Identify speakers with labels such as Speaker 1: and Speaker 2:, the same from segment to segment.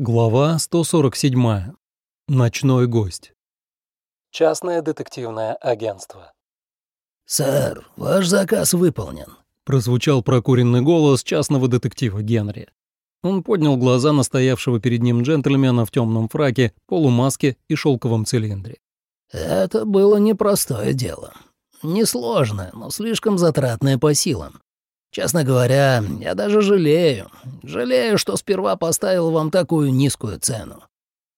Speaker 1: Глава 147. Ночной гость. Частное детективное агентство.
Speaker 2: «Сэр, ваш заказ выполнен», —
Speaker 1: прозвучал прокуренный голос частного детектива Генри. Он поднял глаза на стоявшего перед ним джентльмена в темном фраке, полумаске и шелковом цилиндре.
Speaker 2: «Это было непростое дело. Несложное, но слишком затратное по силам. Честно говоря, я даже жалею. Жалею, что сперва поставил вам такую низкую цену».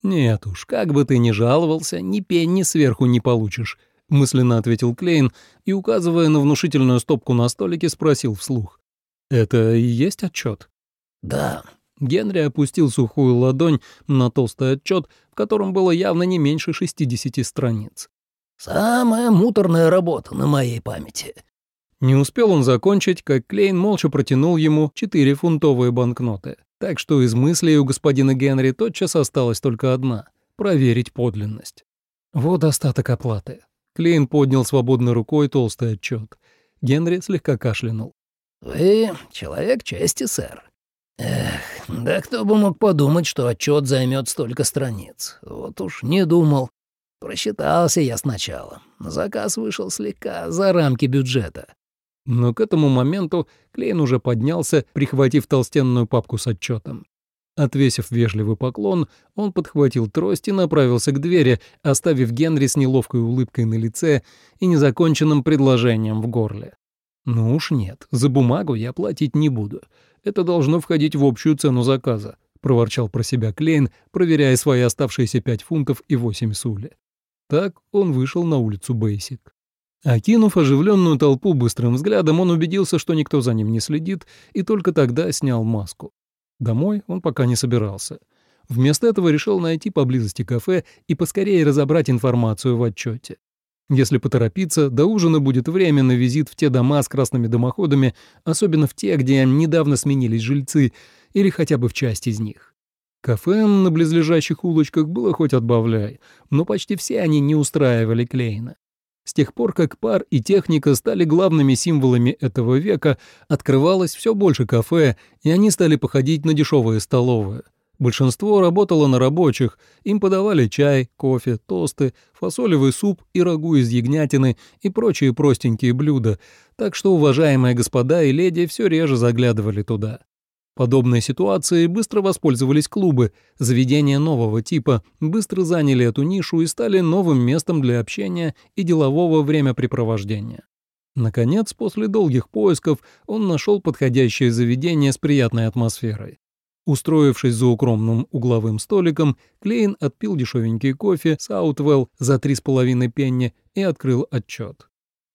Speaker 1: «Нет уж, как бы ты ни жаловался, ни пенни сверху не получишь», — мысленно ответил Клейн и, указывая на внушительную стопку на столике, спросил вслух. «Это и есть отчет?
Speaker 2: «Да».
Speaker 1: Генри опустил сухую ладонь на толстый отчет, в котором было явно не меньше 60 страниц.
Speaker 2: «Самая муторная работа на моей памяти.
Speaker 1: Не успел он закончить, как Клейн молча протянул ему четыре фунтовые банкноты. Так что из мыслей у господина Генри тотчас осталась только одна — проверить подлинность. Вот остаток оплаты. Клейн поднял свободной рукой толстый отчет. Генри слегка кашлянул.
Speaker 2: «Вы человек чести, сэр. Эх, да кто бы мог подумать, что отчет займет столько страниц. Вот уж не думал. Просчитался я сначала. Заказ вышел слегка за рамки бюджета.
Speaker 1: Но к этому моменту Клейн уже поднялся, прихватив толстенную папку с отчетом. Отвесив вежливый поклон, он подхватил трость и направился к двери, оставив Генри с неловкой улыбкой на лице и незаконченным предложением в горле. «Ну уж нет, за бумагу я платить не буду. Это должно входить в общую цену заказа», — проворчал про себя Клейн, проверяя свои оставшиеся пять фунтов и восемь сули. Так он вышел на улицу Бейсик. Окинув оживленную толпу быстрым взглядом, он убедился, что никто за ним не следит, и только тогда снял маску. Домой он пока не собирался. Вместо этого решил найти поблизости кафе и поскорее разобрать информацию в отчете. Если поторопиться, до ужина будет время на визит в те дома с красными дымоходами, особенно в те, где недавно сменились жильцы, или хотя бы в часть из них. Кафе на близлежащих улочках было хоть отбавляй, но почти все они не устраивали Клейна. С тех пор, как пар и техника стали главными символами этого века, открывалось все больше кафе, и они стали походить на дешевые столовые. Большинство работало на рабочих, им подавали чай, кофе, тосты, фасолевый суп и рагу из ягнятины и прочие простенькие блюда, так что уважаемые господа и леди все реже заглядывали туда. Подобной ситуацией быстро воспользовались клубы, заведения нового типа быстро заняли эту нишу и стали новым местом для общения и делового времяпрепровождения. Наконец, после долгих поисков, он нашел подходящее заведение с приятной атмосферой. Устроившись за укромным угловым столиком, Клейн отпил дешевенький кофе Саутвелл за три с половиной пенни и открыл отчет.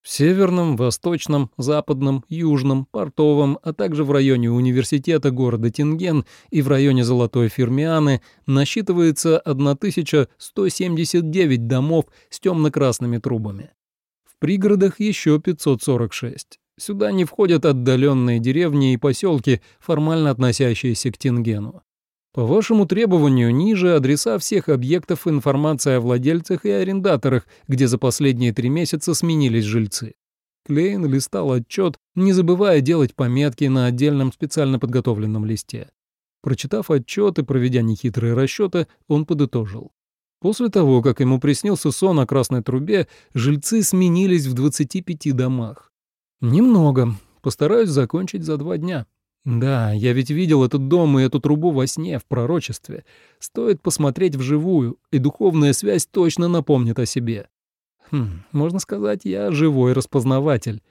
Speaker 1: В северном, восточном, западном, южном, портовом, а также в районе университета города Тинген и в районе Золотой Фермианы насчитывается 1179 домов с темно-красными трубами. В пригородах еще 546. Сюда не входят отдаленные деревни и поселки, формально относящиеся к Тингену. По вашему требованию ниже адреса всех объектов информация о владельцах и арендаторах, где за последние три месяца сменились жильцы. Клейн листал отчет, не забывая делать пометки на отдельном специально подготовленном листе. Прочитав отчет и проведя нехитрые расчеты, он подытожил. После того, как ему приснился сон о красной трубе, жильцы сменились в 25 домах. Немного. Постараюсь закончить за два дня. Да, я ведь видел этот дом и эту трубу во сне, в пророчестве. Стоит посмотреть вживую, и духовная связь точно напомнит о себе. Хм, можно сказать, я живой распознаватель.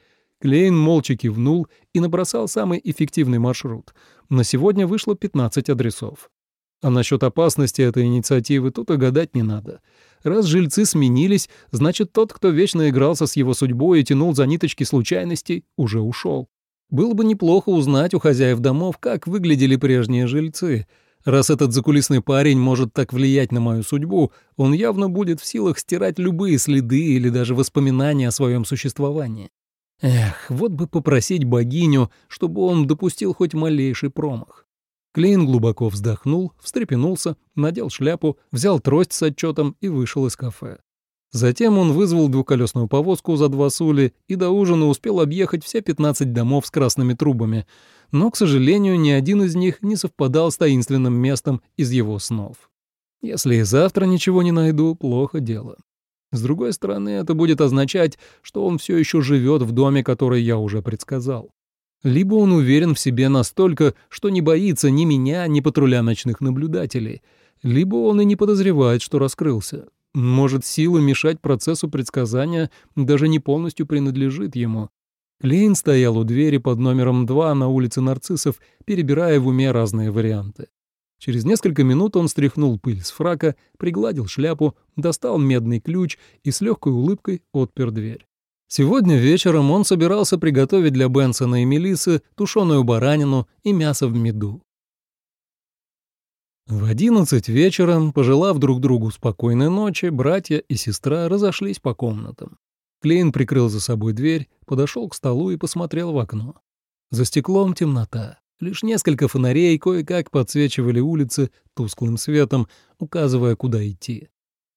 Speaker 1: Клейн молча кивнул и набросал самый эффективный маршрут. На сегодня вышло 15 адресов. А насчет опасности этой инициативы тут и гадать не надо. Раз жильцы сменились, значит, тот, кто вечно игрался с его судьбой и тянул за ниточки случайностей, уже ушел. Было бы неплохо узнать у хозяев домов, как выглядели прежние жильцы. Раз этот закулисный парень может так влиять на мою судьбу, он явно будет в силах стирать любые следы или даже воспоминания о своем существовании. Эх, вот бы попросить богиню, чтобы он допустил хоть малейший промах. Клейн глубоко вздохнул, встрепенулся, надел шляпу, взял трость с отчетом и вышел из кафе. Затем он вызвал двухколесную повозку за два сули и до ужина успел объехать все 15 домов с красными трубами, но, к сожалению, ни один из них не совпадал с таинственным местом из его снов. Если и завтра ничего не найду, плохо дело. С другой стороны, это будет означать, что он все еще живет в доме, который я уже предсказал. Либо он уверен в себе настолько, что не боится ни меня, ни патруля ночных наблюдателей, либо он и не подозревает, что раскрылся. Может, сила мешать процессу предсказания даже не полностью принадлежит ему. Клейн стоял у двери под номером 2 на улице Нарциссов, перебирая в уме разные варианты. Через несколько минут он стряхнул пыль с фрака, пригладил шляпу, достал медный ключ и с легкой улыбкой отпер дверь. Сегодня вечером он собирался приготовить для Бенсона и Мелисы тушеную баранину и мясо в меду. В одиннадцать вечера, пожелав друг другу спокойной ночи, братья и сестра разошлись по комнатам. Клейн прикрыл за собой дверь, подошел к столу и посмотрел в окно. За стеклом темнота. Лишь несколько фонарей кое-как подсвечивали улицы тусклым светом, указывая, куда идти.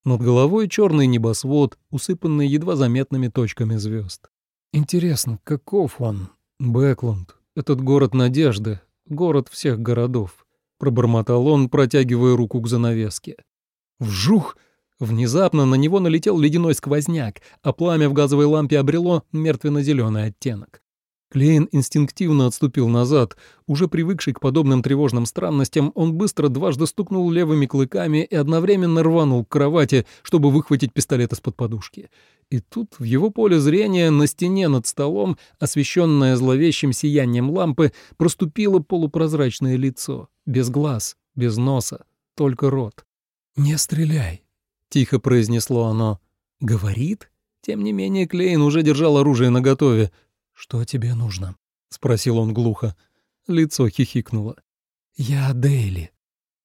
Speaker 1: Над головой черный небосвод, усыпанный едва заметными точками звезд. Интересно, каков он? Бэкланд. Этот город надежды, город всех городов. Пробормотал он, протягивая руку к занавеске. Вжух! Внезапно на него налетел ледяной сквозняк, а пламя в газовой лампе обрело мертвенно-зеленый оттенок. Клейн инстинктивно отступил назад. Уже привыкший к подобным тревожным странностям, он быстро дважды стукнул левыми клыками и одновременно рванул к кровати, чтобы выхватить пистолет из-под подушки. И тут в его поле зрения на стене над столом, освещенное зловещим сиянием лампы, проступило полупрозрачное лицо. Без глаз, без носа, только рот. «Не стреляй», — тихо произнесло оно. «Говорит?» Тем не менее, Клейн уже держал оружие наготове. «Что тебе нужно?» — спросил он глухо. Лицо хихикнуло. «Я Дейли».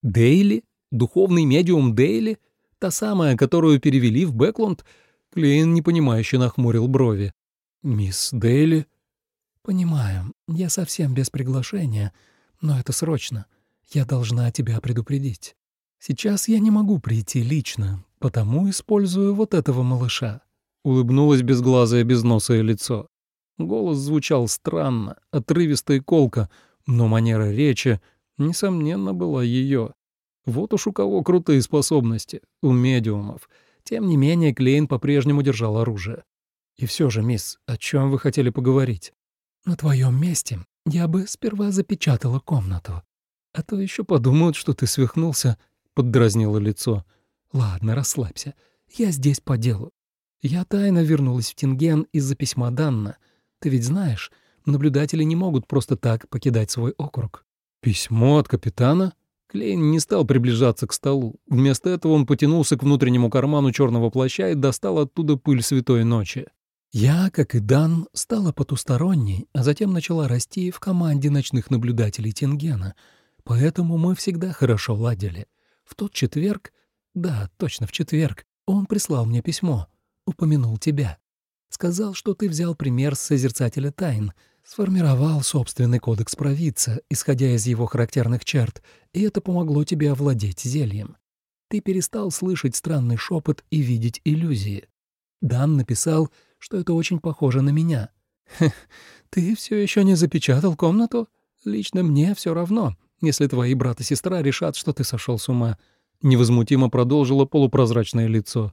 Speaker 1: «Дейли? Духовный медиум Дейли? Та самая, которую перевели в Бэкланд?» Клейн непонимающе нахмурил брови. «Мисс Дейли?» «Понимаю, я совсем без приглашения, но это срочно. Я должна тебя предупредить. Сейчас я не могу прийти лично, потому использую вот этого малыша». Улыбнулось безглазое безносое лицо. Голос звучал странно, отрывисто и колко, но манера речи, несомненно, была ее. Вот уж у кого крутые способности, у медиумов. Тем не менее, Клейн по-прежнему держал оружие. «И все же, мисс, о чем вы хотели поговорить?» «На твоем месте я бы сперва запечатала комнату. А то еще подумают, что ты свихнулся», — поддразнило лицо. «Ладно, расслабься. Я здесь по делу. Я тайно вернулась в Тинген из-за письма Данна — ты ведь знаешь, наблюдатели не могут просто так покидать свой округ. Письмо от капитана? Клейн не стал приближаться к столу. Вместо этого он потянулся к внутреннему карману черного плаща и достал оттуда пыль святой ночи. Я, как и Дан, стала потусторонней, а затем начала расти в команде ночных наблюдателей Тингена. Поэтому мы всегда хорошо ладили. В тот четверг, да, точно в четверг, он прислал мне письмо, упомянул тебя. Сказал, что ты взял пример с созерцателя тайн, сформировал собственный кодекс провидца, исходя из его характерных черт, и это помогло тебе овладеть зельем. Ты перестал слышать странный шепот и видеть иллюзии. Дан написал, что это очень похоже на меня. Хех, ты все еще не запечатал комнату? Лично мне все равно, если твои брат и сестра решат, что ты сошел с ума. Невозмутимо продолжило полупрозрачное лицо.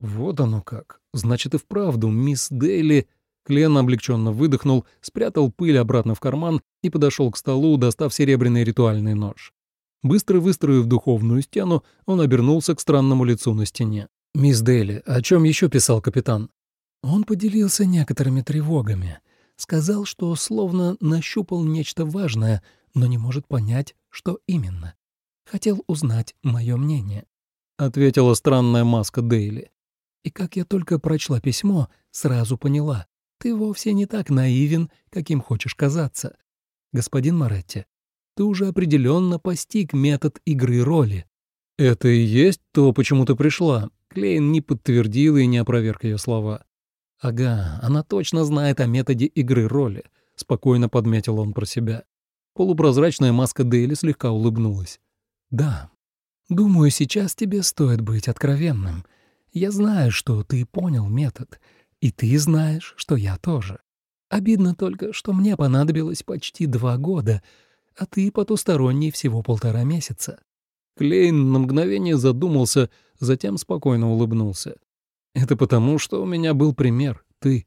Speaker 1: Вот оно как. Значит, и вправду, мисс Дейли... Клен облегченно выдохнул, спрятал пыль обратно в карман и подошел к столу, достав серебряный ритуальный нож. Быстро выстроив духовную стену, он обернулся к странному лицу на стене. «Мисс Дейли, о чем еще писал капитан?» Он поделился некоторыми тревогами. Сказал, что словно нащупал нечто важное, но не может понять, что именно. Хотел узнать мое мнение. Ответила странная маска Дейли. И как я только прочла письмо, сразу поняла, ты вовсе не так наивен, каким хочешь казаться. Господин Моретти, ты уже определенно постиг метод игры роли. Это и есть то, почему ты пришла. Клейн не подтвердил и не опроверг ее слова. Ага, она точно знает о методе игры роли, спокойно подметил он про себя. Полупрозрачная маска Дейли слегка улыбнулась. Да, думаю, сейчас тебе стоит быть откровенным — Я знаю, что ты понял метод, и ты знаешь, что я тоже. Обидно только, что мне понадобилось почти два года, а ты потусторонний всего полтора месяца». Клейн на мгновение задумался, затем спокойно улыбнулся. «Это потому, что у меня был пример, ты.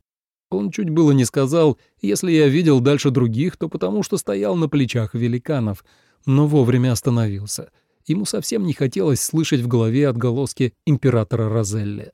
Speaker 1: Он чуть было не сказал, если я видел дальше других, то потому что стоял на плечах великанов, но вовремя остановился. Ему совсем не хотелось слышать в голове отголоски императора Розелли.